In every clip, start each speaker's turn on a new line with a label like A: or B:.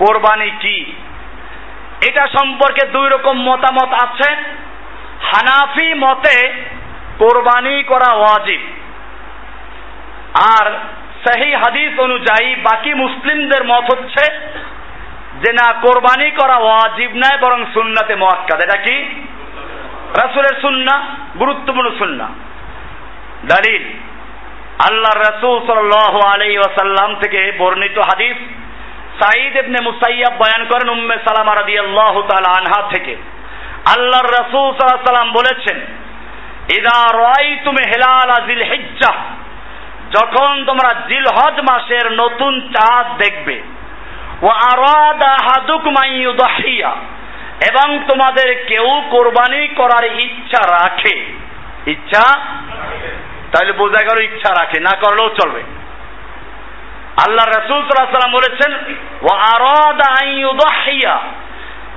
A: কোরবানি কি? এটা সম্পর্কে দুই রকম মতামত আছে। হানাফি মতে কোরবানি করা ওয়াজিব। আর সেই হাদিস অনুযায়ী বাকি মুসলিমদের মত হচ্ছে যে না, কোরবানি করা ওয়াজিব নয়, বরং সুন্নাতে মোয়াক্কাদ। এটা কি? রাসুলের সুন্না, গুরুত্বপূর্ণ সুন্না। দলিল আল্লাহ রসুল সাল আলাই ওয়াসাল্লাম থেকে বর্ণিত হাদিস সাইদ ইবনে মুসাইয়াব বয়ান করেন, উম্মে সালামা রাদিয়াল্লাহু তাআলা আনহা থেকে। আল্লাহর রাসূল সাল্লাল্লাহু সাল্লাম বলেছেন, ইদা রাআইতুম হিলাল জিল হিজ্জাহ যখন তোমরা জিলহজ মাসের নতুন চাঁদ দেখবে, ওয়া আরাদা আহাদুকুম আন ইউদহিয়া এবং তোমাদের কেউ কোরবানি করার ইচ্ছা রাখে। ইচ্ছা? তাহলে বোঝা গেল ইচ্ছা রাখে, না করলেও চলবে। আল্লাহ রসুল সাল্লাম বলেছেন ও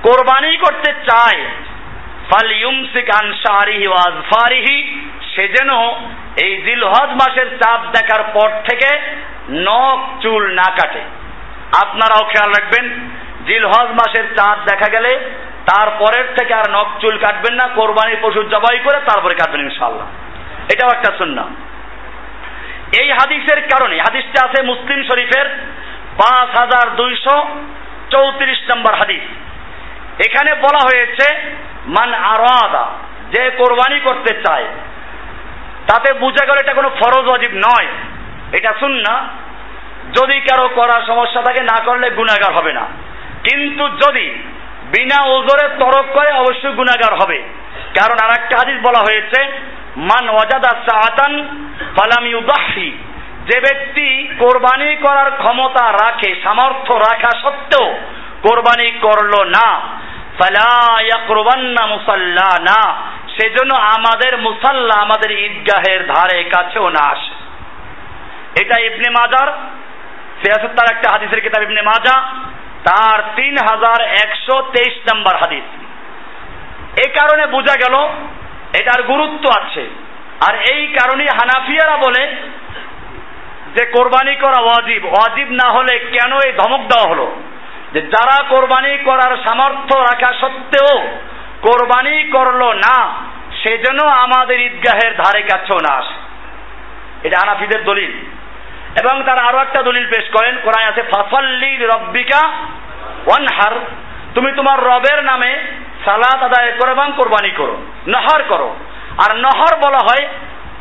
A: কোরবানি করতে চায় সে যেন এই জিলহজ মাসের চাঁদ দেখার পর থেকে নখ, চুল না কাটে। আপনারাও খেয়াল রাখবেন, জিলহজ মাসের চাঁদ দেখা গেলে তারপরের থেকে আর নখ, চুল কাটবেন না, কোরবানির পশু জবাই করে তারপরে কাটবেন ইনশাল্লাহ এটাও একটা সুন্না এই হাদিসের কারণে, হাদিসটা আছে মুসলিম শরীফের পাঁচ হাজার দুইশো চৌত্রিশ নম্বর হাদিস। এখানে বলা হয়েছে, মান আরাদা যে কোরবানি করতে চায়, তাতে বুঝা গেল এটা কোনো ফরজ অজীব নয়, এটা শুন না যদি কারও করার সমস্যা থাকে, না করলে গুণাগার হবে না। কিন্তু যদি বিনা ওজরে তরক করে, অবশ্যই গুণাগার হবে। কারণ আর একটা হাদিস বলা হয়েছে মান ওয়াজাদা সাআতান ফালাম ইউদাহি যে ব্যক্তি কোরবানি করার ক্ষমতা রাখে, সামর্থ্য রাখা সত্ত্বেও কোরবানি করল না, ফালা ইয়াকরুবান্না মুসাল্লানা। সেজন্য আমাদের মুসাল্লা আমাদের ঈদগাহের ধারে কাছেও না আসে। এটা ইবনে মাজার সিয়াসত তার একটা হাদিসের কিতাব ইবনে মাজা তার তিন হাজার একশো তেইশ নম্বর হাদিস। এ কারণে বোঝা গেল এটার গুরুত্ব আছে। আর এই কারণে হানাফিয়ারা বলে যে কোরবানি করা ওয়াজিব। ওয়াজিব না হলে কেন এই ধমক দেওয়া হলো? যে যারা কোরবানি করার সামর্থ্য রাখা সত্ত্বেও কোরবানি করল না, সেজন্য আমাদের ঈদগাহের ধারে কাছেও না আসে। এটা হানাফিদের দলিল। এবং তারা আরও একটা দলিল পেশ করেন। কোরআন আছে, ফাসাল্লি রব্বিকা ওয়ানহার। তুমি তোমার রবের নামে সালাত আদায় করো এবং কোরবানি করো, নহর করো। আর নহর বলা হয়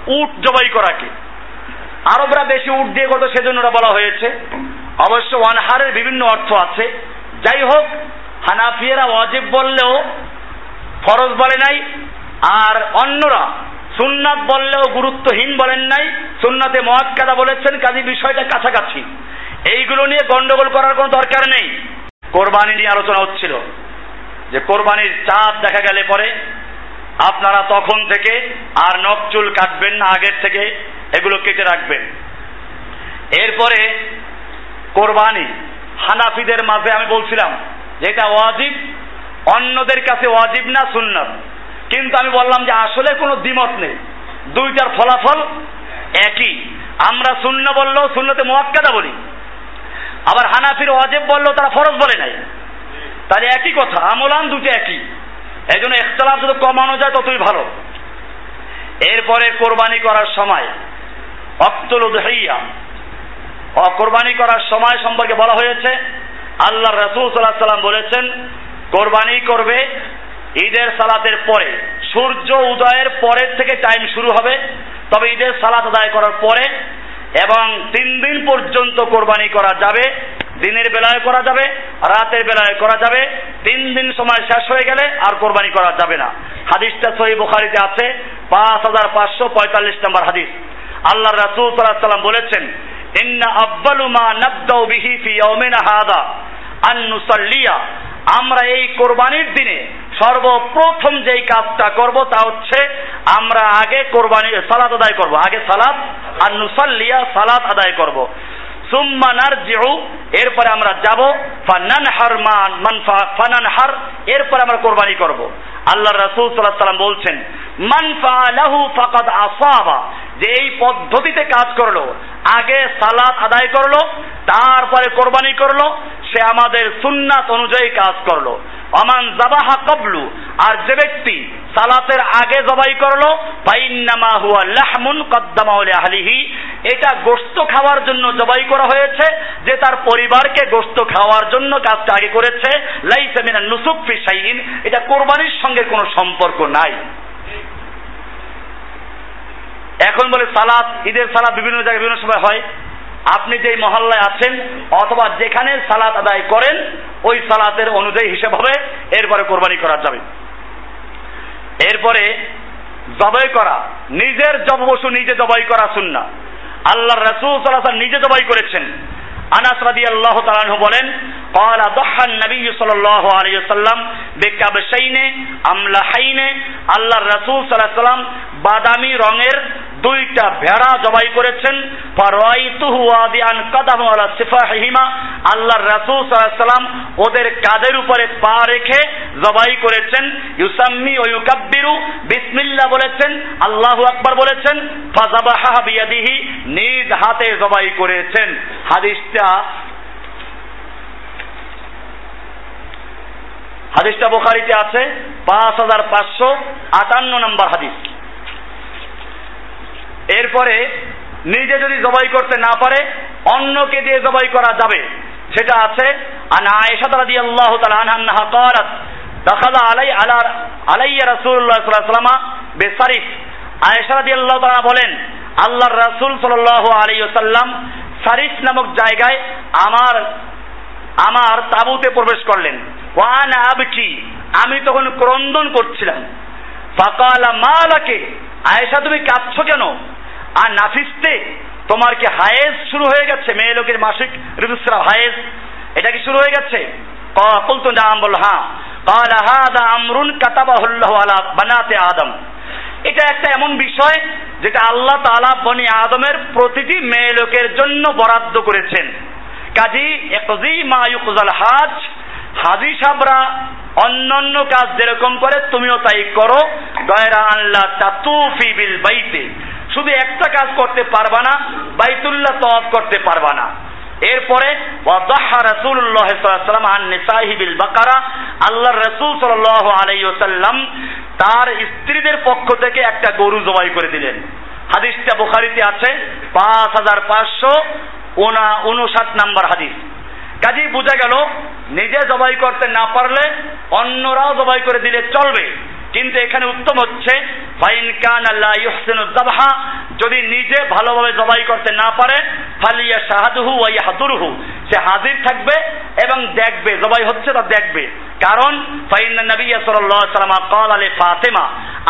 A: উট জবাই করাকে। আরবরা বেশি উট দিয়ে করতো, সেজন্য ওরা বলা হয়েছে। অবশ্য ওয়ানহারের বিভিন্ন অর্থ আছে। যাই হোক, হানাফিয়েরা ওয়াজিব বললেও ফরজ বলে নাই, আর অন্যরা সুন্নাত বললেও গুরুত্বহীন বলেন নাই। সুন্নাতে মহাক্কাদা বলেছেন, কাজী বিষয়টা কাছাকাছি। এইগুলো নিয়ে গন্ডগোল করার কোনো দরকার নেই। কোরবানি নিয়ে আলোচনা হচ্ছিল। যে কোরবানির চাঁদ দেখা গেলে পরে আপনারা তখন থেকে আর নখ চুল কাটবেন না, আগের থেকে এগুলো কেটে রাখবেন। এরপরে কোরবানি হানাফিদের মাঝে আমি বলছিলাম যে এটা ওয়াজিব, অন্যদের কাছে ওয়াজিব না সুন্নত। কিন্তু আমি বললাম যে আসলে কোনো দ্বিমত নেই। দুইটার ফলাফল একই। আমরা শূন্য বললেও শূন্যতে মোয়াক্কাদা বলি। আবার হানাফির ওয়াজেব বললেও তারা ফরজ বলে নাই। তাহলে একই কথা, আমলান দুটো একই। এই জন্য একতলাফ যত কমানো যায় ততই ভালো। এরপরে কোরবানি করার সময়, অক্তল উদহাইয়া কোরবানি করার সময় সম্পর্কে বলা হয়েছে আল্লাহ রসুল সাল্লাহ সাল্লাম বলেছেন, কোরবানি করবে ঈদের সালাতের পরে। সূর্য উদয়ের পরের থেকে টাইম শুরু হবে, তবে ঈদের সালাত আদায় করার পরে এবং তিন দিন পর্যন্ত কোরবানি করা যাবে। দিনের বেলায় করা যাবে, রাতের বেলায় করা যাবে, তিন দিন সময় শেষ হয়ে গেলে আর কোরবানি করা যাবে না। হাদিসটা সহি বুখারিতে আছে, পাঁচ হাজার পাঁচশো পঁয়তাল্লিশ নম্বর হাদিস। আল্লাহ রাসূল সাল্লাল্লাহু সাল্লাম বলেছেন, ইন্না আব্বালু মা নাবদাউ বিহি ফি ইয়াউমিনা হাদা আন নুসাল্লিয়া। আমরা এই কোরবানির দিনে সর্বপ্রথম যেই কাজটা করব তা হচ্ছে, আমরা আগে কোরবানি, সালাত আদায় করব। আগে সালাত আর নুসাল্লিয়া সালাত আদায় করব। সুম্মা নারজিউ, এরপরে আমরা যাব, ফানান হার মান মান ফানান হার, এরপরে আমরা কোরবানি করব। আল্লাহ রাসূল আলাইহি সাল্লাম বলছেন, মান ফালাহু ফাকাদ আসাবা যে এই পদ্ধতিতে কাজ করল, আগে সালাত আদায় করল, তারপরে কোরবানি করল, সে আমাদের সুন্নাত অনুযায়ী কাজ করল। অমান জাবাহা কবলু, আর যে ব্যক্তি সালাতের আগে জবাই করল, ফাইন্নামা হুয়া লাহমুন কদ্দামা আহলিহি, এটা গোস্ত খাওয়ার জন্য জবাই করা হয়েছে, যে তার পরিবারকে গোস্ত খাওয়ার জন্য কাজটা আগে করেছে, লাইসা মিনা নুসুক ফি শাইইন, এটা কোরবানির সঙ্গে কোনো সম্পর্ক নাই। এখন বলে সালাত, ঈদের সালাত বিভিন্ন জায়গায় বিভিন্ন সময় হয়। আপনি যেই মহল্লায় আছেন, অথবা যেখানে সালাত আদায় করেন, ওই সালাতের অনুযায়ী হিসেব হবে, এরপরে কোরবানি করা যাবে। এরপরে জবাই করা, নিজের জববসু নিজে জবাই করা শুননা আল্লাহ রসুল সাল্লাহ নিজে জবাই করেছেন। আনাস রাদিয়াল্লাহু তাআলা বলেন قال ضحى النبي صلى الله عليه وسلم بكبشين املحين আল্লাহর রাসূল সাল্লাল্লাহু আলাইহি সাল্লাম বাদামি রঙের দুইটা ভেড়া জবাই করেছেন ফারাইতুহু ওয়াদিআন কাদাহু আলা সিফাহিমা আল্লাহর রাসূল সাল্লাল্লাহু সাল্লাম ওদের কাদের উপরে পা রেখে জবাই করেছেন ইউসাম্মি ও ইউকাব্বিরু বিসমিল্লাহ বলেছেন আল্লাহু আকবার বলেছেন ফাজাবাহা বিয়াদিহি নিজ হাতে জবাই করেছেন হাদিসটা হাদিসটা বোখারিতে আছে পাঁচ হাজার পাঁচশো আটান্ন নম্বর হাদিস এরপরে নিজে যদি জবাই করতে না পারে অন্যকে দিয়ে জবাই করা যাবে সেটা আছে আন আয়েশা রাদিয়াল্লাহু তাআলা আনহা قالت دخل علي على علي رسول الله صلى الله عليه وسلم بصرف আয়েশা রাদিয়াল্লাহু তাআলা বলেন আল্লাহর রাসূল সাল্লাল্লাহু আলাইহি ওয়াসাল্লাম সারিফ নামক জায়গায় আমার আমার তাবুতে প্রবেশ করলেন ওয়ান আবকি আমি তখন ক্রন্দন করছিলাম ফাকালা মালাকে আয়েশা তুমি কাঁদছো কেন আর নাফিসতে তোমার কি হায়েজ শুরু হয়ে গেছে মেয়ে লোকের মাসিক ঋতুস্রাব হায়েজ এটা কি শুরু হয়ে গেছে কুলতু নাম বল হ্যাঁ قال هذا امر كتبه الله على بنات আদম এটা একটা এমন বিষয় যেটা আল্লাহ তাআলা বনি আদমের প্রতিটি মেয়ে লোকের জন্য বরাদ্দ করেছেন। কাজী একজি মা ইউকজাল হাজ, হাজি সাবরা অন্যান্য কাজ যেরকম করে তুমিও তাই করো। গয়রা আল্লাহ তাতুফি বিল বাইতে। শুধু একটা কাজ করতে পারবা না, বাইতুল্লাহ তওয়াফ করতে পারবা না। এরপরে আন বাকারা আল্লাহর রাসূল ওয়াসাল্লাম তার স্ত্রীদের পক্ষ থেকে একটা গরু জবাই করে দিলেন। হাদিসটা বুখারীতে আছে, পাঁচ হাজার পাঁচশো উনষাট নাম্বার হাদিস। কাজী বোঝা গেল, নিজে জবাই করতে না পারলে অন্যরাও জবাই করে দিলে চলবে। কিন্তু এখানে উত্তম হচ্ছে ফাইন কান আল্লাহ ইহসিনুল জাবহা যদি নিজে ভালোভাবে জবাই করতে না পারে, ফালিয়া শাহাদুহু ওয়া হাদুরহু সে হাজির থাকবে এবং দেখবে, জবাই হচ্ছে তা দেখবে। কারণ, ফাইন নবী সাল্লাল্লাহু সাল্লাম কল আলে ফাতেমা,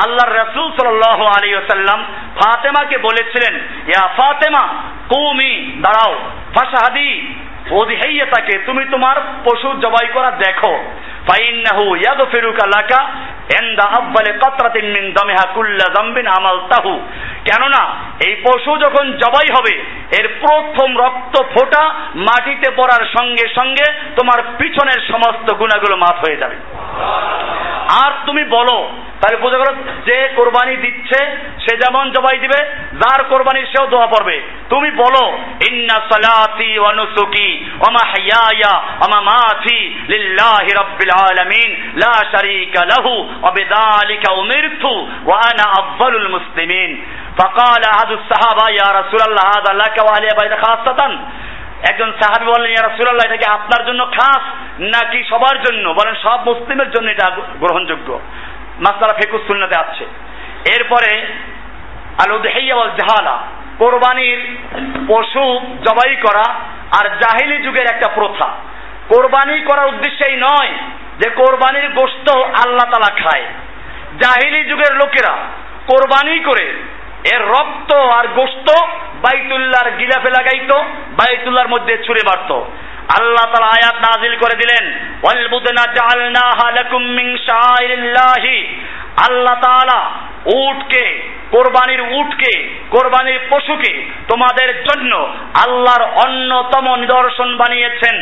A: আল্লাহর রাসূল সাল্লাল্লাহু আলাইহি ওয়াসাল্লাম ফাতেমাকে বলেছিলেন, ইয়া ফাতেমা, কুমি, দাঁড়াও, ফাশহাদি ওদিহাইয়াতাকে তুমি তোমার পশু জবাই করা দেখো। ফাইন্নাহু ইয়াগফিরুকা লাকা এন্দা আব্বালে কাতরাতিন মিন দামিহা কুল্লা যামবিন আমালতাহু কেননা এই পশু যখন জবাই হবে, এর প্রথম রক্ত মাটিতে পড়ার সঙ্গে সঙ্গে তোমার পিছনের সমস্ত গুণাগুলো মাফ হয়ে যাবে। আর তুমি বলো, তাহলে বোঝা যে কোরবানি দিচ্ছে, সে যেমন জবাই দিবে, যার কোরবানি সেও দোয়া পড়বে। তুমি বলো, ইন্না সালাতি ওয়া নুসুকি ওয়া আলামিন লা শারীকা লাহু ওয়া বিযালিকা উমিরতু ওয়া আনা আফযালুল মুসলিমিন فقال أحد الصحابة يا رسول الله هذا لك وأهل بيت خاصة একজন সাহাবি বললেন ইয়া রাসূলুল্লাহ এটা কি আপনার জন্য খাস নাকি সবার জন্য বলেন সব মুসলিমের জন্য এটা গ্রহণযোগ্য মাসালা ফেকুস সুন্নাতে আছে এরপরে আল উদহিয়া ওয়াল জাহালা কোরবানির পশু জবাই করা আর জাহিলি যুগের একটা প্রথা কোরবানি করার উদ্দেশ্যেই নয় যে কোরবানির গোশত আল্লাহ তালা খায়। জাহিলি যুগের লোকেরা কোরবানি করে এর রক্ত আর গোস্ত বাইতুল্লাহর গিলাফে লাগাইতো, বাইতুল্লাহর মধ্যে ছুড়ে মারত। আল্লাহ তালা আয়াত নাজিল করে দিলেন আল্লাহ তাআলা উটকে, কোরবানির উটকে, কোরবানির পশুকে তোমাদের জন্য আল্লাহর অন্যতম নিদর্শন বানিয়েছেন।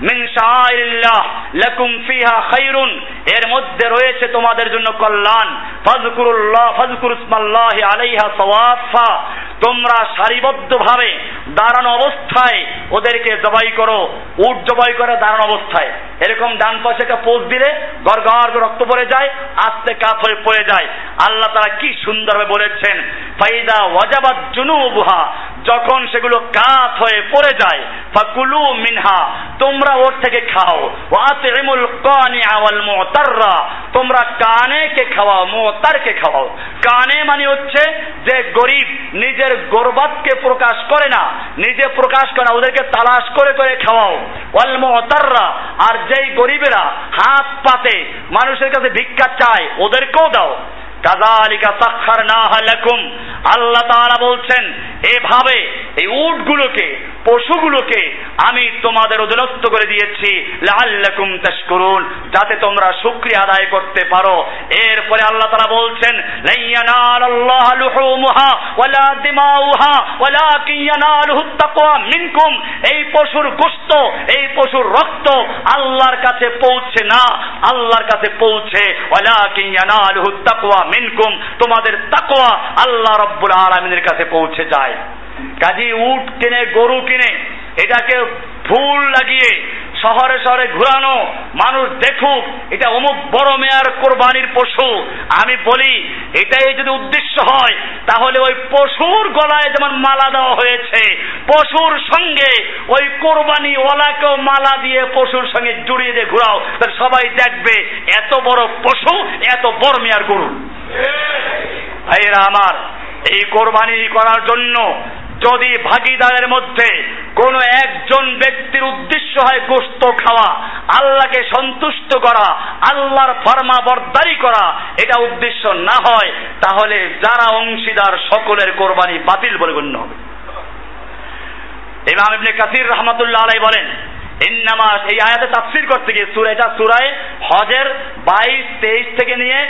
A: মিন শাআইরিল্লাহ লাকুম ফিহা খাইরুন। এর মধ্যে রয়েছে তোমাদের জন্য কল্যাণ। ফাজকুরুল্লাহ ফাজকুর ইসমাল্লাহি আলাইহা সাওয়াফা। তোমরা সারিবদ্ধভাবে দাঁড়ানো অবস্থায় ওদেরকে জবাই করো, উট জবাই করে দাঁড়ানো অবস্থায়। এরকম ডান পাশে একটা পোজ দিলে গড় গড় রক্ত পড়ে যায়, আস্তে কাত হয়ে পড়ে যায়। আল্লাহ তারা কি সুন্দরভাবে বলেছেন, ফাইদা ওয়াজাবাত জুনুবুহা, যখন সেগুলো কাত হয়ে পড়ে যায়, ফাকুলু মিনহা, তোমরা ওর থেকে খাও। ওয়াতিমুল কানিআ ওয়াল মুতাররা, তোমরা কানেকে খাওয়াও, মুতারকে খাওয়াও। কানে মানে হচ্ছে যে গরিব নিজের গরবাতকে প্রকাশ করে না। নিজে প্রকাশ করে না, ওদেরকে তালাশ করে করে খাওয়াও। অলম অতাররা আর যেই গরিবেরা হাত পাতে, মানুষের কাছে ভিক্ষা চায়, ওদেরকেও দাও। কাজালিকা সাক্ষার না হালাকুম আল্লাহ তাআলা বলছেন, এভাবে এই উটগুলোকে পশুগুলোকে আমি তোমাদের অধীনস্থ করে দিয়েছি লাল্লাকুম তাশকুরুন, যাতে তোমরা শুকরিয়া আদায় করতে পারো। এরপরে আল্লাহ তাআলা বলছেন লাইয়ানাল আল্লাহ লুহুমুহা ওয়ালা দিমাউহা ওয়ালাকিন ইয়ানালুহু তাকওয়া মিনকুম। এই পশুর গোশত এই পশুর রক্ত আল্লাহর কাছে পৌঁছে না, আল্লাহর কাছে পৌঁছে, ওয়ালাকিন ইয়ানালুহু তাকওয়া মিনকুম। তোমাদের তাকওয়া আল্লাহ রব্বুল আলামিনের কাছে পৌঁছে যায়। কাজী উট কিনে, গরু কিনে, এটাকে ফুল লাগিয়ে শহরে শহরে ঘুরানো, মানুষ দেখুক, এটা অমুক বড় মেয়ার কোরবানির পশু। আমি বলি, এটাই যদি উদ্দেশ্য হয়, তাহলে ওই পশুর গলায় যেমন মালা দেওয়া হয়েছে, পশুর সঙ্গে ওই কোরবানি ওলাকেও মালা দিয়ে পশুর সঙ্গে জড়িয়ে দিয়ে ঘুরাও, তাহলে সবাই দেখবে, এত বড় পশু, এত বড় মেয়ার গরু। ভাইয়েরা আমার, এই কোরবানি করার জন্য যদি ভাগিদারের মধ্যে কোনো একজন ব্যক্তির উদ্দেশ্য হয় গোস্ত খাওয়া, আল্লাহকে সন্তুষ্ট করা, আল্লাহর ফরমা বরদারি করা, এটা উদ্দেশ্য না হয়, তাহলে যারা অংশীদার সকলের কোরবানি বাতিল বলে গণ্য হবে। ইমাম ইবনে কাসির রহমাতুল্লাহ আলাই বলেন, ইন্নামা, এই আয়াতে তাফসির করতে গিয়ে সুরা, এটা সুরায় হজের বাইশ, তেইশ থেকে নিয়ে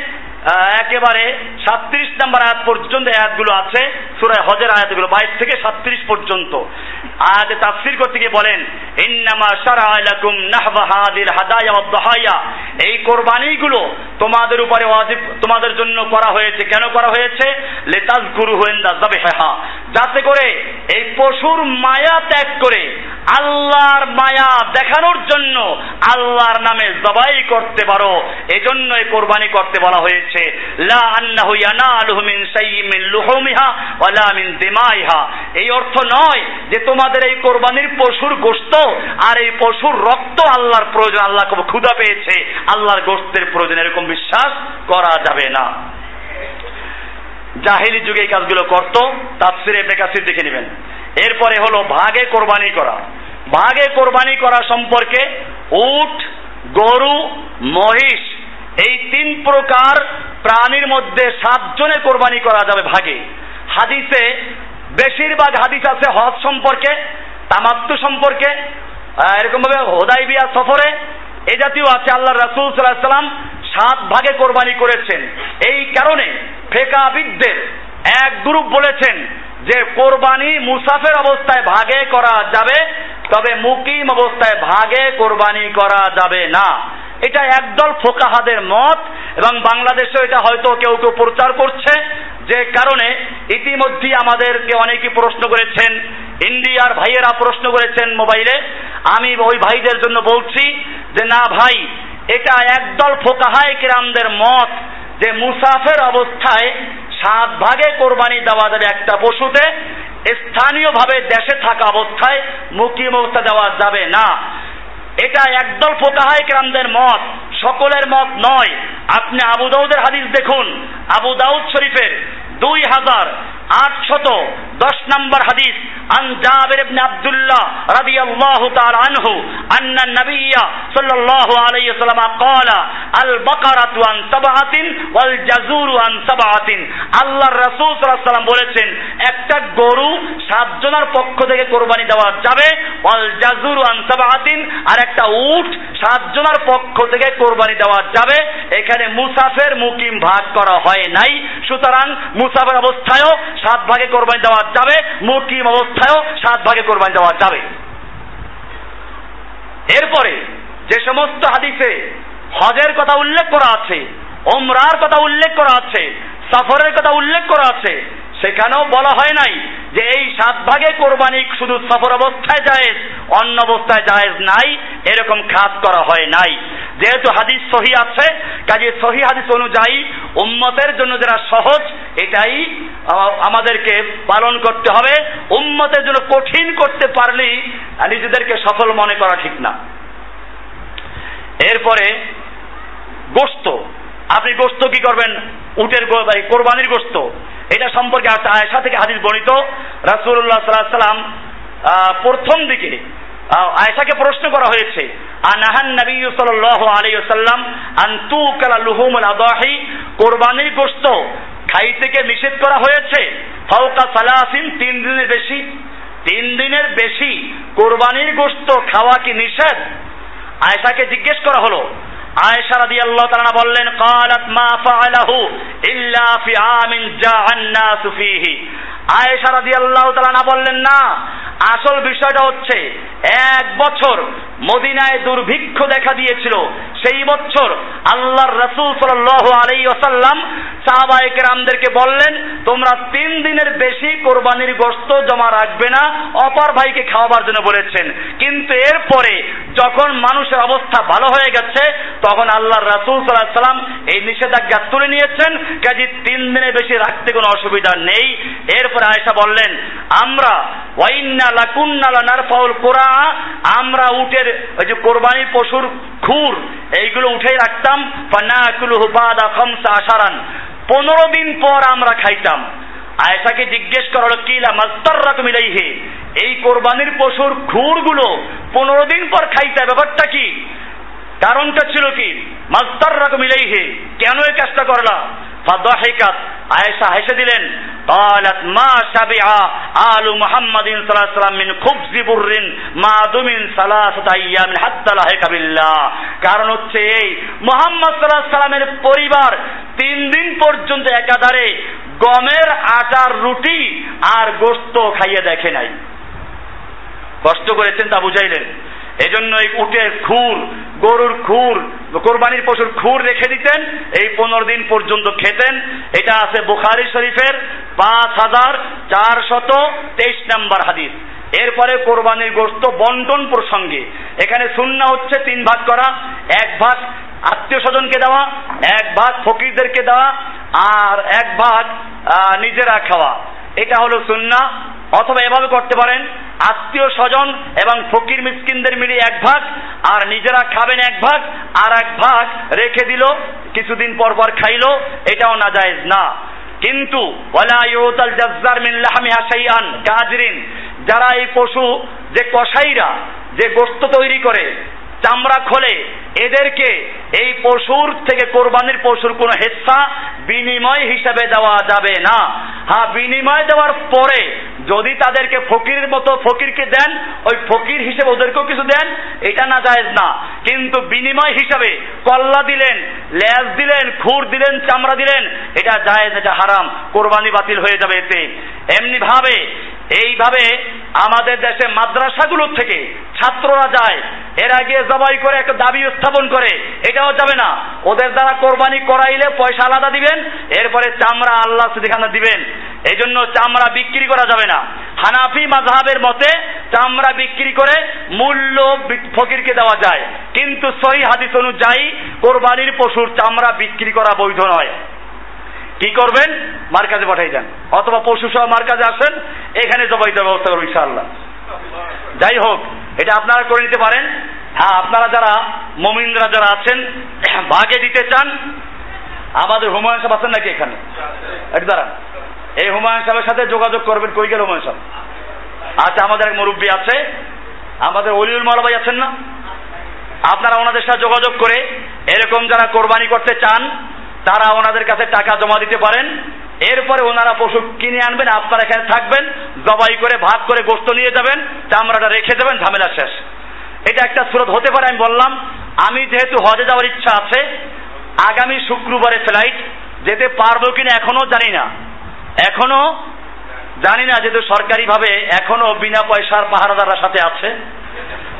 A: একেবারে সাত্রিশ নম্বর আয়াত পর্যন্ত আয়াতগুলো আছে। সুরায় হজের আয়াতগুলো, বাইশ থেকে সাত্রিশ পর্যন্ত। আয়াতে তাফসির করতে গিয়ে বলেন, ইন্নামা সারা আলাকুম হাদায়া ওয়াদ এই কোরবানিগুলো তোমাদের উপরে ওয়াজিব, তোমাদের জন্য করা হয়েছে। কেন করা হয়েছে? লেতাজ গুরু হোয়েন্দা যাবে হ্যাঁ যাতে করে এই পশুর মায়া ত্যাগ করে আল্লাহর মায়া দেখানোর জন্য আল্লাহর নামে জবাই করতে পারো। এজন্য এই কোরবানি করতে বলা হয়েছে। লা আন্নাহু ইয়ানালুহু মিন শাইইন মিন লুহুমিহা ওয়ালা মিন দিমাইহা। এই অর্থ নয় যে তোমাদের এই কোরবানির পশুর গোশত আর এই পশুর রক্ত আল্লাহর প্রয়োজন, আল্লাহ ক্ষুধা পেয়েছে। আল্লাহর গোশতের প্রয়োজন, এরকম বিশ্বাস করা যাবে না। জাহিলি যুগে এই কাজগুলো করতো। তাফসিরে ইবনে কাসির দেখে নেবেন। এরপরে হলো ভাগে কোরবানি করা। ভাগে কোরবানি করা সম্পর্কে উট, গরু, মহিষ, এই তিন প্রকার প্রাণীর মধ্যে সাতজনে কোরবানি করা যাবে ভাগে। হাদিসে বেশিরভাগ হাদিস আছে হজ সম্পর্কে তামাত্তু সম্পর্কে এরকম ভাবে হোদাইবিয়া সফরে, এ জাতীয় আছে আল্লাহ রাসুল সাল্লাহ সাল্লাম সাত ভাগে কোরবানি করেছেন। এই কারণে ফেকাবিদদের এক গ্রুপ বলেছেন যে কোরবানি মুসাফের অবস্থায় ভাগে করা যাবে, তবে মুকিম অবস্থায় ভাগে কোরবানি করা যাবে না। এটা একদল ফোকাহাদের মত, এবং বাংলাদেশে এটা হয়তো কেউ কেউ প্রচার করছে। যে কারণে ইতিমধ্যে আমাদেরকে অনেকে প্রশ্ন করেছেন, ইন্ডিয়ার ভাইয়েরা প্রশ্ন করেছেন মোবাইলে। আমি ওই ভাইদের জন্য বলছি যে, না ভাই, এটা একদল ফোকাহায় কিরামদের মত যে মুসাফের অবস্থায় সাত ভাগে কোরবানি দেওয়া যাবে একটা পশুতে। স্থানীয়ভাবে দেশে থাকা অবস্থায় মুকিম অবস্থা দেওয়া যাবে না। এটা একদল ফোকাহাই ক্রামদের মত, সকলের মত নয়। আপনি আবু দাউদের হাদিস দেখুন। আবু দাউদ শরীফের দুই হাজার আটশত দশ নম্বর হাদিস عن جابر بن عبد الله رضي الله تعالى عنه أن النبي صلى الله عليه وسلم قال البقرة عن سبعة والجزور عن سبعة আল্লাহ রসুল সাল্লাহ সাল্লাম বলেছেন একটা গরু সাতজনের পক্ষ থেকে কোরবানি দেওয়া যাবে ওয়াল জাজুর আন সাবাহাতিন আর একটা উট সাতজনের পক্ষ থেকে কোরবানি দেওয়া যাবে এখানে মুসাফের মুকিম ভাগ করা হয় নাই সুতরাং মুসাফের অবস্থায়ও সাত ভাগে কোরবানি দেওয়া যাবে, মুকিম অবস্থায়ও সাত ভাগে কোরবানি দেওয়া যাবে। এরপরে যে সমস্ত হাদিসে হজের কথা উল্লেখ করা আছে ওমরার কথা উল্লেখ করা আছে, সফরের কথা উল্লেখ করা আছে, সেখানেও বলা হয় নাই যে এই সাত ভাগে কোরবানি শুধু সফর অবস্থায় জায়েজ, অন্য অবস্থায় জায়েজ নাই, এরকম খাস করা হয় নাই। যেহেতু হাদিস সহি আছে, কাজে সহি হাদিস অনুযায়ী উম্মতের জন্য যারা সহজ, এটাই আমাদেরকে পালন করতে হবে। উম্মতের জন্য কঠিন করতে পারলেই নিজেদেরকে সফল মনে করা ঠিক না। এরপরে গোস্ত আপনি গোস্ত কি করবেন? উটের কোরবানির গোস্ত এটা সম্পর্কে আয়সা থেকে হাদিস বর্ণিত। রাসুল্লাহ সাল্লাহ সাল্লাম প্রথম দিকে আয়েশাকে প্রশ্ন করা হয়েছে, আনাহান নবী সাল্লাল্লাহু আলাইহি ওয়াসাল্লাম আনতু কালা লুহুমুল আদাহি? কোরবানির গোশত খাইতে নিষেধ করা হয়েছে, ফাওকা সালাসিন, তিন দিনের বেশি। তিন দিনের বেশি কোরবানির গোস্ত খাওয়া কি নিষেধ? আয়েশাকে জিজ্ঞেস করা হলো। আয়েশা আল্লাহ তাআলা বললেন, কালাত মা ফাআলাহু ইল্লা ফি আমিন জাআন্নাসু ফীহি। আয়েশা রাদিয়াল্লাহু তাআলা বললেন না। আসল বিষয়টা হচ্ছে, এক বছর মদিনায় দুর্ভিক্ষ দেখা দিয়েছিল। সেই বছর আল্লাহর রসুল সাল্লাহ আলাই ওসাল্লাম সাহাবায়ে কেরামদেরকে বললেন, তোমরা তিন দিনের বেশি কোরবানির গোস্ত জমা রাখবে না, অপর ভাইকে খাওয়াবার জন্য বলেছেন। কিন্তু এরপরে যখন মানুষের অবস্থা ভালো হয়ে গেছে, তখন আল্লাহর রসুল সাল্লাহ সাল্লাম এই নিষেধাজ্ঞা তুলে নিয়েছেন কাজে তিন দিনের বেশি রাখতে কোনো অসুবিধা নেই। এরপরে আয়সা বললেন, আমরা ওয়াইন্না লাকুন্না লানারফাউল কোরআ, আমরা উটের ওই যে কোরবানির পশুর খুর, এইগুলো উঠেই রাখতাম ফানাকুলু হুবাদা খামসা আশারান। পনেরো দিন পর আমরা খাইতাম। আয়সাকে জিজ্ঞেস করা হলো, কিলা মাস্তাররা তুমি এই কোরবানির পশুর খুরগুলো পনেরো দিন পর খাইতে ব্যাপারটা কি? কারণটা ছিল কি? মাস্তার রকম ইলাইহে। কেন এই কাজটা করলা? ফাদাহিকাত আয়েশা হেসে দিলেন قالت ما شبع آل محمد صلى الله عليه وسلم من خبز بر ما دمن ثلاثة أيام حتى لحق بالله কারণ হচ্ছে এই মোহাম্মদ সাল্লাহ সাল্লামের পরিবার তিন দিন পর্যন্ত একাধারে গমের আটার রুটি আর গোস্ত খাইয়ে দেখে নাই কষ্ট করেছেন তা বুঝাইলেন এজন্য এই উটের খুর, গরুর খুর, কোরবানির পশুর খুর রেখে দিতেন। এই পনেরো দিন পর্যন্ত খেতেন। এটা আছে বুখারি শরীফের পাঁচ হাজার চারশত তেইশ নাম্বার হাদিস। এরপরে কোরবানির গোস্ত বন্টন প্রসঙ্গে। এখানে শূন্য হচ্ছে তিন ভাগ করা। এক ভাগ আত্মীয় স্বজনকে দেওয়া, এক ভাগ ফকিরদেরকে দেওয়া, আর এক ভাগ নিজেরা খাওয়া। এটা হলো সুন্না অথবা এভাবে করতে পারেন আত্মীয় স্বজন এবং ফকির মিসকিনদের মিলিয়ে এক ভাগ, আর নিজেরা খাবেন এক ভাগ, আর এক ভাগ রেখে দিল, কিছুদিন পর পর খাইলো, এটাও না। জায়েজ না কিন্তু যারা এই পশু, যে কসাইরা, যে গোস্ত তৈরি করে, চামড়া খোলে, এদেরকে এই পশুর থেকে কোরবানির পশুর কোনো হেসা বিনিময় হিসাবে দেওয়া যাবে না। হ্যাঁ বিনিময় দেওয়ার পরে যদি তাদেরকে ফকিরের মতো ফকিরকে দেন, ওই ফকির হিসেবে ওদেরকেও কিছু দেন, এটা না জায়েজ না। কিন্তু বিনিময় হিসাবে কল্লা দিলেন, লেজ দিলেন, খুর দিলেন, চামড়া দিলেন, এটা জায়েজ, এটা হারাম, কোরবানি বাতিল হয়ে যাবে এতে। এমনি ভাবে এইভাবে আমাদের দেশে মাদ্রাসাগুলোর থেকে ছাত্ররা যায়, এর আগে জবাই করে একটা দাবি স্থাপন করে, এটাও যাবে না। ওদের দ্বারা কোরবানি করাইলে পয়সা আলাদা দিবেন, এরপরে চামড়া আল্লাহ সুদিখানা দিবেন। এই জন্য চামড়া বিক্রি করা যাবে না। হানাফি মাঝহাবের মতে চামড়া বিক্রি করে মূল্য ফকিরকে দেওয়া যায়। কিন্তু সহি হাদিস অনুযায়ী কোরবানির পশুর চামড়া বিক্রি করা বৈধ নয়। কি করবেন? মার মার্কাজে পাঠাই যান অথবা পশু সহ মার্কাজে আসেন। এখানে জবাই দেওয়ার ব্যবস্থা করব ইনশাআল্লাহ। যাই হোক, এটা আপনারা করে নিতে পারেন। হ্যাঁ আপনারা যারা মমিন্দ্রা যারা আছেন, ভাগে দিতে চান, আমাদের হুমায়ুন সাহেব আছেন নাকি এখানে? একটু দাঁড়ান। এই হুমায়ুন সাহেবের সাথে যোগাযোগ করবেন, কই গেল হুমায়ুন সাহেব? আচ্ছা আমাদের এক মুরব্বী আছে। আমাদের অলিউল মালা ভাই আছেন না? আপনারা ওনাদের সাথে যোগাযোগ করে এরকম যারা কোরবানি করতে চান, তারা ওনাদের কাছে টাকা জমা দিতে পারেন। এরপরে ওনারা পশু কিনে আনবেন, আপনারা এখানে থাকবেন, জবাই করে, ভাগ করে গোস্ত নিয়ে যাবেন, চামড়াটা রেখে দেবেন, ঝামেলা শেষ। এটা একটা সুরত হতে পারে, আমি বললাম। আমি যেহেতু হজে যাওয়ার ইচ্ছা আছে, আগামী শুক্রবারে ফ্লাইট, যেতে পারব কিনা এখনও জানি না। এখনও জানি না যেহেতু সরকারিভাবে এখনও বিনা পয়সার পাহারাদাররা সাথে আছে।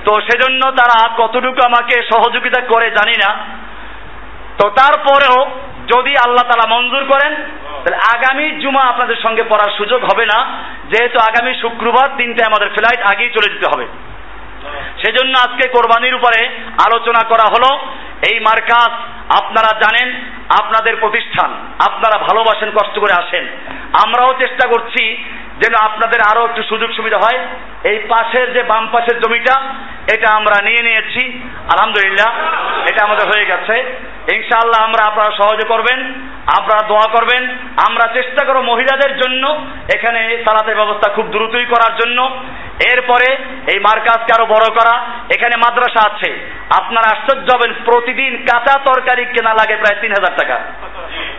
A: তো সেজন্য তারা কতটুকু আমাকে সহযোগিতা করে জানি না। তো তারপরেও যদি আল্লাহ তালা মঞ্জুর করেন, তাহলে আগামী জুমা আপনাদের সঙ্গে পড়ার সুযোগ হবে না। যেহেতু আগামী শুক্রবার তিনটায় আমাদের ফ্লাইট আগেই চলে যেতে হবে। সেজন্য আজকে কোরবানির উপরে আলোচনা করা হলো। এই মার্কাজ আপনারা জানেন, আপনাদের প্রতিষ্ঠান, আপনারা ভালোবাসেন, কষ্ট করে আসেন। আমরাও চেষ্টা করছি যেন আপনাদের আরও একটু সুযোগ সুবিধা হয়। এই পাশের যে বাম পাশের জমিটা, এটা আমরা নিয়ে নিয়েছি। আলহামদুলিল্লাহ, এটা আমাদের হয়ে গেছে। ইনশাআল্লাহ আমরা আপনারা সহজে করবেন, আপনারা দোয়া করবেন। আমরা চেষ্টা করব মহিলাদের জন্য এখানে সালাতের ব্যবস্থা খুব দ্রুতই করার জন্য। এরপরে এই মার্কাজকে আরও বড় করা। এখানে মাদ্রাসা আছে। আপনারা আশ্চর্য হবেন, প্রতিদিন কাঁচা তরকারি কেনা লাগে প্রায় তিন হাজার টাকা।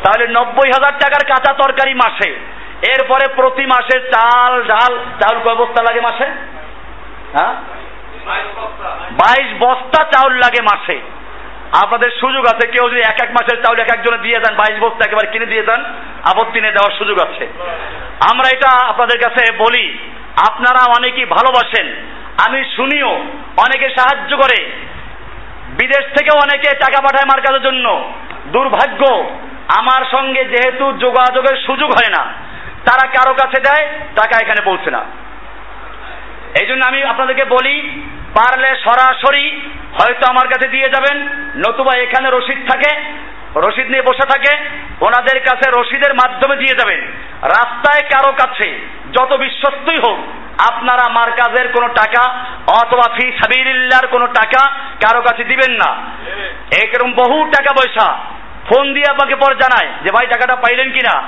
A: তাহলে নব্বই হাজার টাকার কাঁচা তরকারি মাসে। এরপরে প্রতি মাসে চাল, ডাল, চাউল কয় বস্তা লাগে মাসে? হ্যাঁ? বাইশ বস্তা চাউল লাগে মাসে। আপনাদের সুযোগ আছে, কেউ যদি এক এক মাসের চাউল এক একজনে দিয়ে দেন, বাইশ বস্তা একেবারে কিনে দিয়ে দেন আপত্তি নিয়ে দেওয়ার সুযোগ আছে। আমরা এটা আপনাদের কাছে বলি আপনারা অনেকেই ভালোবাসেন, আমি শুনিও, অনেকে সাহায্য করে। বিদেশ থেকে অনেকে টাকা পাঠায় মার্কাজের জন্য। দুর্ভাগ্য, আমার সঙ্গে যেহেতু যোগাযোগের সুযোগ হয় না, তারা কারও কাছে দেয়, টাকা এখানে পৌঁছে না। এই জন্য আমি আপনাদেরকে বলি, পারলে সরাসরি হয়তো আমার কাছে দিয়ে যাবেন, নতুবা এখানে রসিদ থাকে রসিদ নিয়ে বসে থাকে, ওনাদের কাছে রসিদের মাধ্যমে দিয়ে যাবেন। রাস্তায় কারও কাছে যত বিশ্বস্তই হোক, আপনারা মার্কাজের কোনো টাকা অথবা ফি সাবিল্লার কোনো টাকা কারও কাছে দিবেন না। এরকম বহু টাকা পয়সা। ফোন দিয়ে আপনাকে পর জানায় যে, ভাই, টাকাটা পাইলেন কিনা?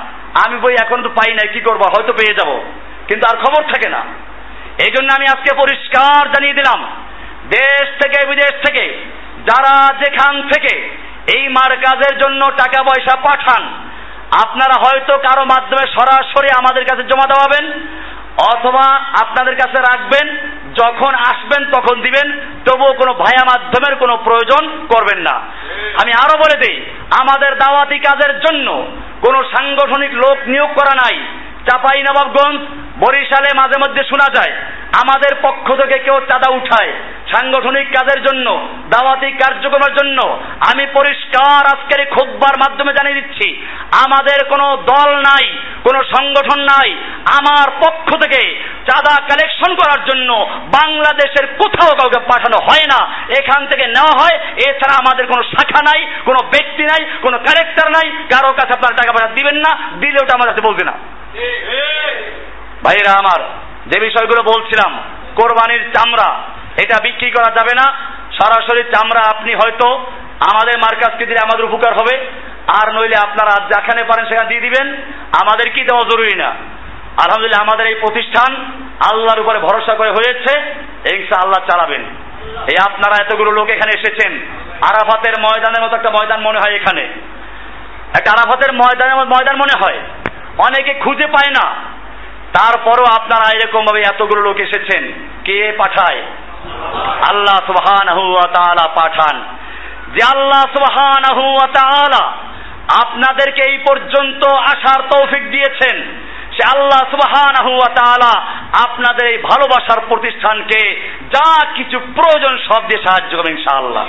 A: আমি বই এখন তো পাই নাই, কি করব? হয়তো পেয়ে যাব। কিন্তু আর খবর থাকে না। এই জন্য আমি আজকে পরিষ্কার জানিয়ে দিলাম, দেশ থেকে, বিদেশ থেকে, যারা যেখান থেকে এই মার্কাজের জন্য টাকা পয়সা পাঠান। আপনারা হয়তো কারও মাধ্যমে সরাসরি আমাদের কাছে জমা দেওয়াবেন, অথবা আপনাদের কাছে রাখবেন, যখন আসবেন তখন দিবেন, তবুও কোনো ভায়া মাধ্যমের কোনো প্রয়োজন করবেন না। আমি আরও বলে দিই, আমাদের দাওয়াতি কাজের জন্য কোনো সাংগঠনিক লোক নিয়োগ করা নাই। চাপাই নবাবগঞ্জ বরিশালে মাঝে মধ্যে শোনা যায় আমাদের পক্ষ থেকে কেউ চাঁদা উঠায় সাংগঠনিক কাজের জন্য দাওয়াতি কার্যক্রমের জন্য। আমি পরিষ্কার আজকের খোদবার মাধ্যমে জানিয়ে দিচ্ছি আমাদের কোনো দল নাই কোনো সংগঠন নাই আমার পক্ষ থেকে চাঁদা কালেকশন করার জন্য বাংলাদেশের কোথাও কাউকে পাঠানো হয় না। এখান থেকে নেওয়া হয় এছাড়া আমাদের কোনো শাখা নাই কোনো ব্যক্তি নাই কোনো ক্যারেক্টার নাই কারও কাছে আপনারা টাকা পয়সা দিবেন না দিলে ওটা আমার কাছে বলবে না। ভাইরা আমার যে বিষয়গুলো বলছিলাম, কোরবানির চামড়া, এটা বিক্রি করা যাবে না। সরাসরি চামড়া আপনি হয়তো আমাদের মার্কাজকে দিলে আমাদের উপকার হবে, আর নইলে আপনারা যেখানে পারেন সেখানে দিয়ে দিবেন। আমাদের কি দেওয়া জরুরি না? আলহামদুলিল্লাহ, আমাদের এই প্রতিষ্ঠান আল্লাহর উপরে ভরসা করে হয়েছে ইনশা আল্লাহ চালাবেন। এই আপনারা এতগুলো লোক এখানে এসেছেন। আরাফাতের ময়দানের মতো একটা ময়দান মনে হয় এখানে। একটা আরাফাতের ময়দানের ময়দান মনে হয়। অনেকে খুঁজে পায় না। তারপরও আপনারা এরকম ভাবে এতগুলো লোক এসেছেন। কে পাঠায়? আল্লাহ সুবহানাহু ওয়া পাঠান। যে আল্লাহ সুবহানাহু ওয়া আপনাদেরকে এই পর্যন্ত আসার তৌফিক দিয়েছেন, সে আল্লাহ সুবহানাহু ওয়া আপনাদের এই ভালোবাসার প্রতিষ্ঠানকে যা কিছু প্রয়োজন সব দিয়ে সাহায্য করবেন ইনশাআল্লাহ।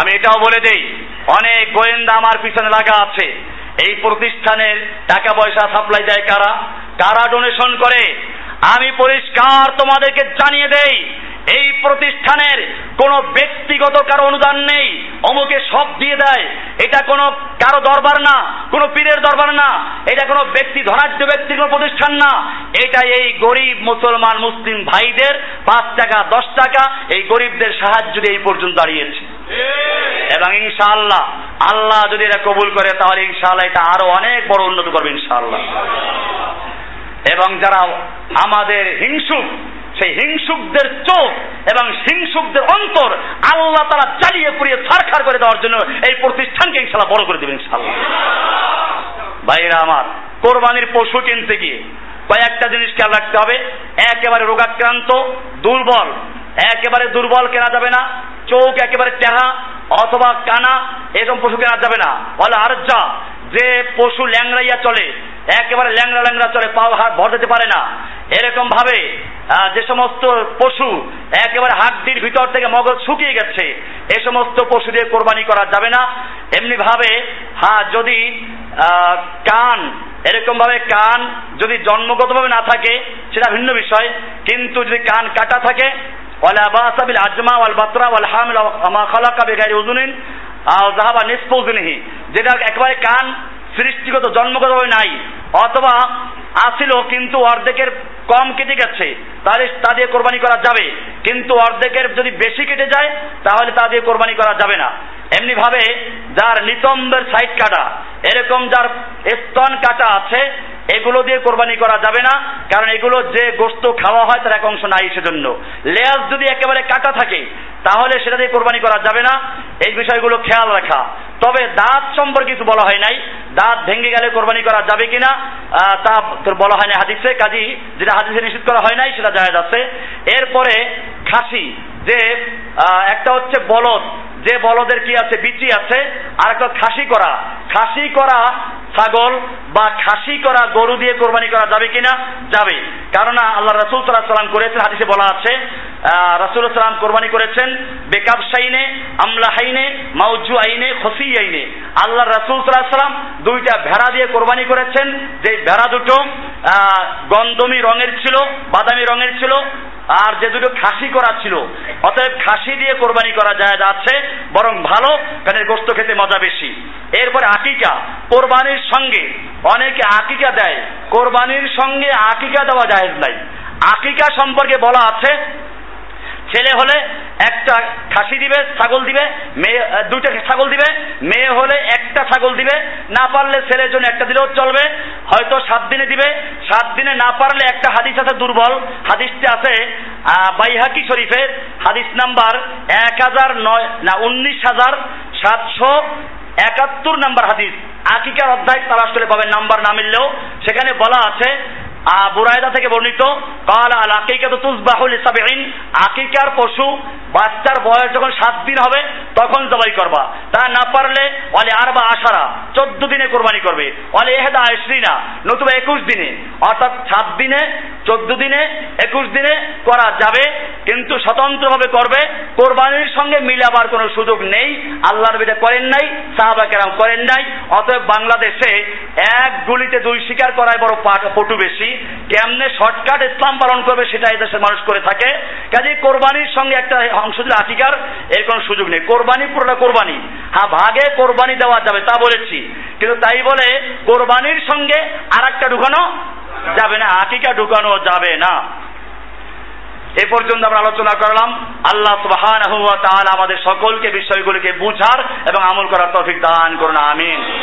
A: আমি এটাও বলে দেই, অনেক গোয়েন্দা আমার পিছনে লাগা আছে। এই প্রতিষ্ঠানের টাকা পয়সা সাপ্লাই দেয় কারা? কারা ডোনেশন করে? আমি পরিষ্কার তোমাদেরকে জানিয়ে দেই, এই প্রতিষ্ঠানের কোনো ব্যক্তিগত কারও অনুদান নেই, অমুকে সব দিয়ে দেয়। এটা কোনো কারও দরবার না, কোনো পীরের দরবার না, এটা কোনো ব্যক্তি ধনাঢ্য ব্যক্তির প্রতিষ্ঠান না। এটা এই গরিব মুসলমান, মুসলিম ভাইদের পাঁচ টাকা, দশ টাকা, এই গরিবদের সাহায্য দিয়ে এই পর্যন্ত দাঁড়িয়েছে। এবং ইনশাআল্লাহ, আল্লাহ যদি এটা কবুল করে, তাহলে ইনশাআল্লাহ এটা আরও অনেক বড় উন্নতি করবে ইনশাআল্লাহ। এবং যারা আমাদের হিংসুক, সেই হিংসুকদের চোখ এবং হিংসুকদের অন্তর আল্লাহ তারা চালিয়ে পুড়িয়ে ছাড়খার করে দেওয়ার জন্য এই প্রতিষ্ঠানকে ইনশাল্লাহ বড় করে দেবেন ইনশাল্লাহ ভাইরা আমার, কোরবানির পশু কিনতে গিয়ে কয়েকটা জিনিস খেয়াল রাখতে হবে। একেবারে রোগাক্রান্ত, দুর্বল। একেবারে দুর্বল কেনা যাবে না। চোখ একেবারে টেহা অথবা কানা, এরকম পশু কেনা যাবে না। বলে, আর যা, যে পশু ল্যাংড়াইয়া চলে, একেবারে ল্যাংড়া ল্যাংড়া চলে, পাও হাত ভর দিতে পারে না। এরকম ভাবে যে সমস্ত পশু একেবারে হাড্ডির ভিতর থেকে মগজ শুকিয়ে গেছে, এ সমস্ত পশু দিয়ে কোরবানি করা যাবে না। এমনি ভাবে হ্যাঁ যদি কান, এরকম ভাবে কান যদি জন্মগতভাবে না থাকে, সেটা ভিন্ন বিষয়। কিন্তু যদি কান কাটা থাকে আজমা ওয়াল বাতরা ওয়াল হামিল মা খালাকা বিগাইরি উজুনিন আও জাহাবা নিসফু উজুনিহি যেটা একেবারে কান সৃষ্টিগত জন্মগতভাবে নাই, অথবা আসিল কিন্তু অর্ধেকের কম কেটে গেছে, তাহলে তা দিয়ে কোরবানি করা যাবে। কিন্তু অর্ধেকের যদি বেশি কেটে যায়, তাহলে তা দিয়ে কোরবানি করা যাবে না। এমনি ভাবে যার নিতম্বের সাইড কাটা, এরকম যার স্তন কাটা আছে এগুলো দিয়ে কোরবানি করা যাবে না, কারণ এগুলো যে গোস্ত খাওয়া হয় তার এক অংশ নাই সেজন্য। লেয়াস যদি একেবারে কাটা থাকে, তাহলে সেটা দিয়ে কোরবানি করা যাবে না। এই বিষয়গুলো খেয়াল রাখা। তবে দাঁত সম্পর্কে কিছু বলা হয় নাই। দাঁত ভেঙে গেলে কোরবানি করা যাবে কিনা তা তোর বলা হয় না হাদিসে। কাজী যেটা হাদিসে নিষেধ করা হয় নাই, সেটা জায়েজ যাচ্ছে এরপরে খাসি, যে একটা হচ্ছে বলদ। যে বলদের কি আছে, বিচি আছে আর একটা খাসি করা। খাসি করা ছাগল বা খাসি করা গরু দিয়ে কোরবানি করা যাবে কিনা? যাবে। কারণ আল্লাহ রসুল সাল্লাহ সাল্লাম করেছেন, হাদিসে বলা আছে রাসুল সাল্লাম কোরবানি করেছেন বেকাব সাইনে আমলা হাইনে মাউজু আইনে খসি আইনে আল্লাহ রাসুল সাল্লাহ সাল্লাম দুইটা ভেড়া দিয়ে কোরবানি করেছেন। যে ভেড়া দুটো গন্ধমি রঙের ছিল, বাদামি রঙের ছিল আর যে দুটো খাসি করা ছিল, অতএব খাসি দিয়ে কোরবানি করা যায় যাচ্ছে বরং ভালো, কারণ গোস্ত খেতে মজা বেশি। এরপরে আকিকা, কোরবানির সঙ্গে অনেকে আকিকা দেয়, কোরবানির সঙ্গে আকিকা দেওয়া যায় নাই। আকিকা সম্পর্কে বলা আছে ছেলে হলে একটা খাসি দিবে, ছাগল দিবে, মেয়ে দুইটা ছাগল দিবে, মেয়ে হলে একটা ছাগল দিবে, না পারলে ছেলের জন্য একটা দিলেও চলবে, হয়তো সাত দিনে দিবে, সাত দিনে না পারলে একটা হাদিস আছে দুর্বল, হাদিসটা আছে বাইহাকি শরীফের হাদিস নাম্বার এক হাজার নয়, না, উনিশ হাজার সাতশো একাত্তর নাম্বার হাদিস। আকিকার অধ্যায় তালাশ করে পাবেন, নাম্বার না মিললেও। সেখানে বলা আছে বুরায়দা থেকে বর্ণিত, কাল আল আকিকা তো তুসবাহুল সাবিন আকিকার পশু বাচ্চার বয়স যখন সাত দিন হবে, তখন জবাই করবা। তা না পারলে অলে আর বা আশারা, চোদ্দ দিনে কোরবানি করবে। অলে এহেদা আশরিনা, নতুবা একুশ দিনে। অর্থাৎ সাত দিনে, চোদ্দ দিনে, একুশ দিনে করা যাবে, কিন্তু স্বতন্ত্রভাবে করবে। কোরবানির সঙ্গে মিলাবার কোনো সুযোগ নেই, আল্লাহর বিদে করেন নাই, সাহাবা কেরাম করেন নাই, অতএব বাংলাদেশে এক গুলিতে দুই শিকার করায় বড় পটু বেশি। কেমনে শর্টকাট ইসলাম পালন করবে সেটা এদেশের মানুষ করে থাকে। কাজে কোরবানির সঙ্গে একটা অংশ দিলে আটিকার এর কোনো সুযোগ নেই। কোরবানি পুরোটা কোরবানি। হ্যাঁ ভাগে কোরবানি দেওয়া যাবে, তা বলেছি। কিন্তু তাই বলে, কোরবানির সঙ্গে আর একটা ঢুকানো যাবে না আকিকা ঢুকানো যাবে না। এ পর্যন্ত আমরা আলোচনা করলাম। আল্লাহ তাআলা আমাদের সকলকে বিষয়গুলিকে বুঝার এবং আমল করার তৌফিক দান করুন, আমিন।